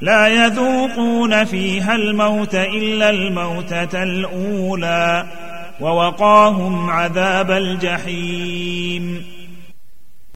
لا يذوقون فيها الموت إلا الموتة الأولى ووقاهم عذاب الجحيم.